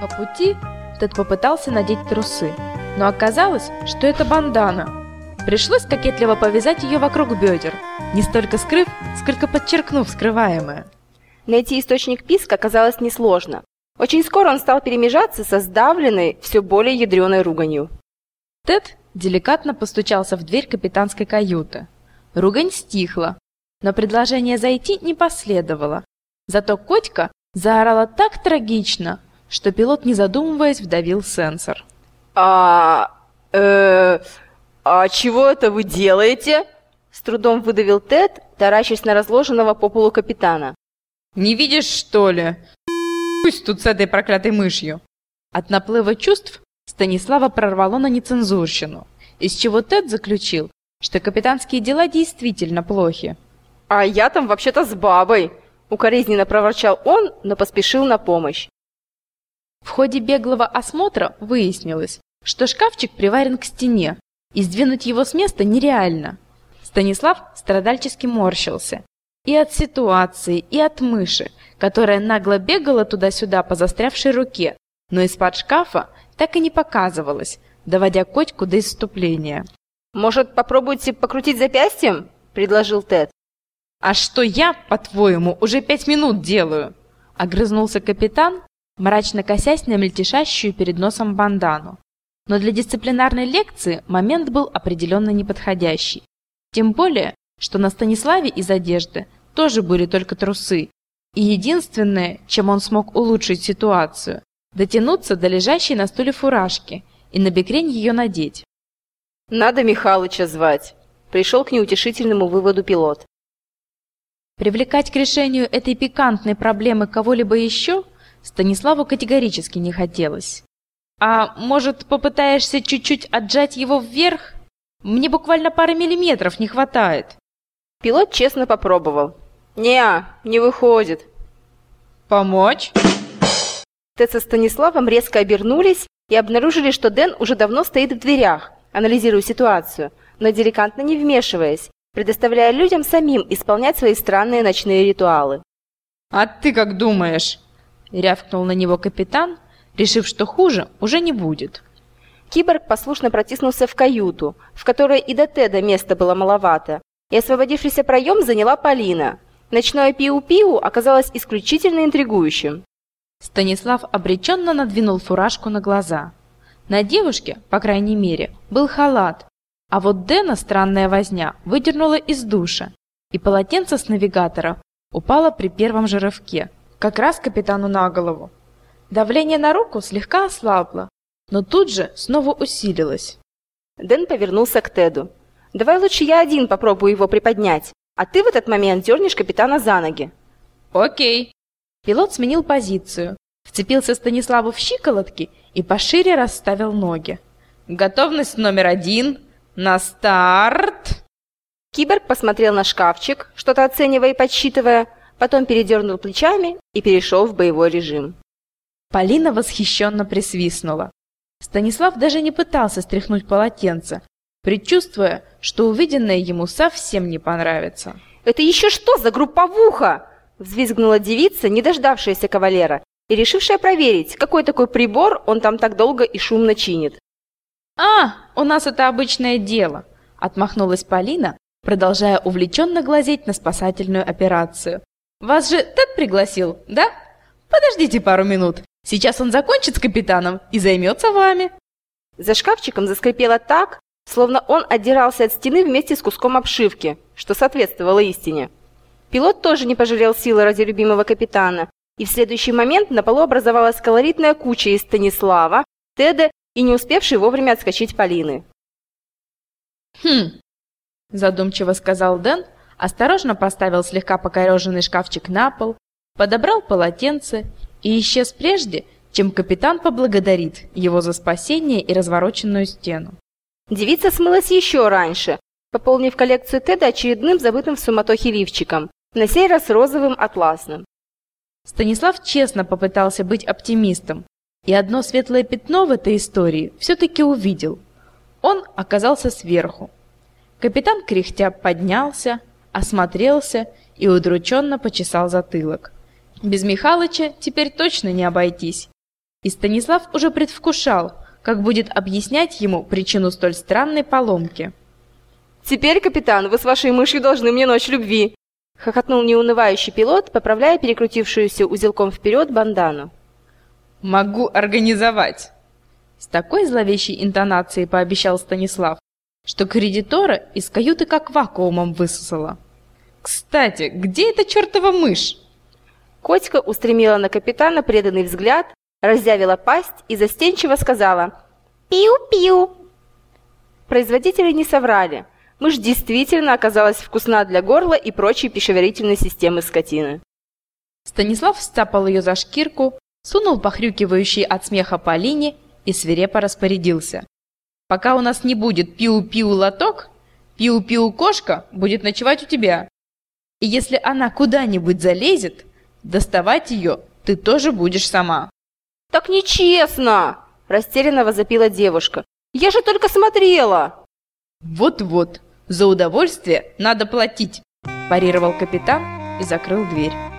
По пути Тед попытался надеть трусы, но оказалось, что это бандана. Пришлось кокетливо повязать ее вокруг бедер, не столько скрыв, сколько подчеркнув скрываемое. Найти источник писка оказалось несложно. Очень скоро он стал перемежаться со сдавленной, все более ядреной руганью. Тед деликатно постучался в дверь капитанской каюты. Ругань стихла, но предложение зайти не последовало. Зато Котька заорала так трагично, что пилот, не задумываясь, вдавил сенсор. «А... э... а чего это вы делаете?» С трудом выдавил Тед, таращась на разложенного по полу капитана. «Не видишь, что ли? Пусть тут с этой проклятой мышью!» От наплыва чувств Станислава прорвало на нецензурщину, из чего Тед заключил, что капитанские дела действительно плохи. «А я там вообще-то с бабой!» Укоризненно проворчал он, но поспешил на помощь. В ходе беглого осмотра выяснилось, что шкафчик приварен к стене, и сдвинуть его с места нереально. Станислав страдальчески морщился. И от ситуации, и от мыши, которая нагло бегала туда-сюда по застрявшей руке, но из-под шкафа так и не показывалась, доводя котику до исступления. «Может, попробуйте покрутить запястьем?» – предложил Тед. «А что я, по-твоему, уже пять минут делаю?» – огрызнулся капитан, мрачно косясь на мельтешащую перед носом бандану. Но для дисциплинарной лекции момент был определенно неподходящий. Тем более, что на Станиславе из одежды тоже были только трусы. И единственное, чем он смог улучшить ситуацию, дотянуться до лежащей на стуле фуражки и на бекрень ее надеть. «Надо Михалыча звать», – пришел к неутешительному выводу пилот. Привлекать к решению этой пикантной проблемы кого-либо еще – Станиславу категорически не хотелось. «А может, попытаешься чуть-чуть отжать его вверх? Мне буквально пары миллиметров не хватает». Пилот честно попробовал. «Не, не выходит». «Помочь?» Тед со Станиславом резко обернулись и обнаружили, что Дэн уже давно стоит в дверях, анализируя ситуацию, но деликатно не вмешиваясь, предоставляя людям самим исполнять свои странные ночные ритуалы. «А ты как думаешь?» — рявкнул на него капитан, решив, что хуже уже не будет. Киборг послушно протиснулся в каюту, в которой и до Теда места было маловато, и освободившийся проем заняла Полина. Ночное пиу-пиу оказалось исключительно интригующим. Станислав обреченно надвинул фуражку на глаза. На девушке, по крайней мере, был халат, а вот Дэна странная возня выдернула из душа, и полотенце с навигатора упало при первом же рывке как раз капитану на голову. Давление на руку слегка ослабло, но тут же снова усилилось. Дэн повернулся к Теду. «Давай лучше я один попробую его приподнять, а ты в этот момент дернешь капитана за ноги». «Окей». Пилот сменил позицию, вцепился Станиславу в щиколотки и пошире расставил ноги. «Готовность номер один. На старт!» Киборг посмотрел на шкафчик, что-то оценивая и подсчитывая, потом передернул плечами и перешел в боевой режим. Полина восхищенно присвистнула. Станислав даже не пытался стряхнуть полотенце, предчувствуя, что увиденное ему совсем не понравится. «Это еще что за групповуха?» – взвизгнула девица, не дождавшаяся кавалера, и решившая проверить, какой такой прибор он там так долго и шумно чинит. «А, у нас это обычное дело», – отмахнулась Полина, продолжая увлеченно глазеть на спасательную операцию. Вас же Тед пригласил, да? Подождите пару минут. Сейчас он закончит с капитаном и займется вами. За шкафчиком заскрипело так, словно он отдирался от стены вместе с куском обшивки, что соответствовало истине. Пилот тоже не пожалел силы ради любимого капитана, и в следующий момент на полу образовалась колоритная куча из Станислава, Теда и не успевшей вовремя отскочить Полины. «Хм», – задумчиво сказал Дэн, осторожно поставил слегка покореженный шкафчик на пол, подобрал полотенце и исчез прежде, чем капитан поблагодарит его за спасение и развороченную стену. Девица смылась еще раньше, пополнив коллекцию Теда очередным забытым в суматохе лифчиком, на сей раз розовым атласным. Станислав честно попытался быть оптимистом, и одно светлое пятно в этой истории все-таки увидел. Он оказался сверху. Капитан кряхтя поднялся, осмотрелся и удрученно почесал затылок. Без Михалыча теперь точно не обойтись. И Станислав уже предвкушал, как будет объяснять ему причину столь странной поломки. «Теперь, капитан, вы с вашей мышью должны мне ночь любви!» Хохотнул неунывающий пилот, поправляя перекрутившуюся узелком вперед бандану. «Могу организовать!» С такой зловещей интонацией пообещал Станислав, что кредитора из каюты как вакуумом высосала. «Кстати, где эта чертова мышь?» Котька устремила на капитана преданный взгляд, разъявила пасть и застенчиво сказала «Пиу-пиу». Производители не соврали. Мышь действительно оказалась вкусна для горла и прочей пищеварительной системы скотины. Станислав стапал ее за шкирку, сунул похрюкивающий от смеха Полине и свирепо распорядился. «Пока у нас не будет пиу-пиу лоток, пиу-пиу кошка будет ночевать у тебя. И если она куда-нибудь залезет, доставать ее ты тоже будешь сама». «Так нечестно!» – растерянно возопила девушка. «Я же только смотрела!» «Вот-вот, за удовольствие надо платить», – парировал капитан и закрыл дверь.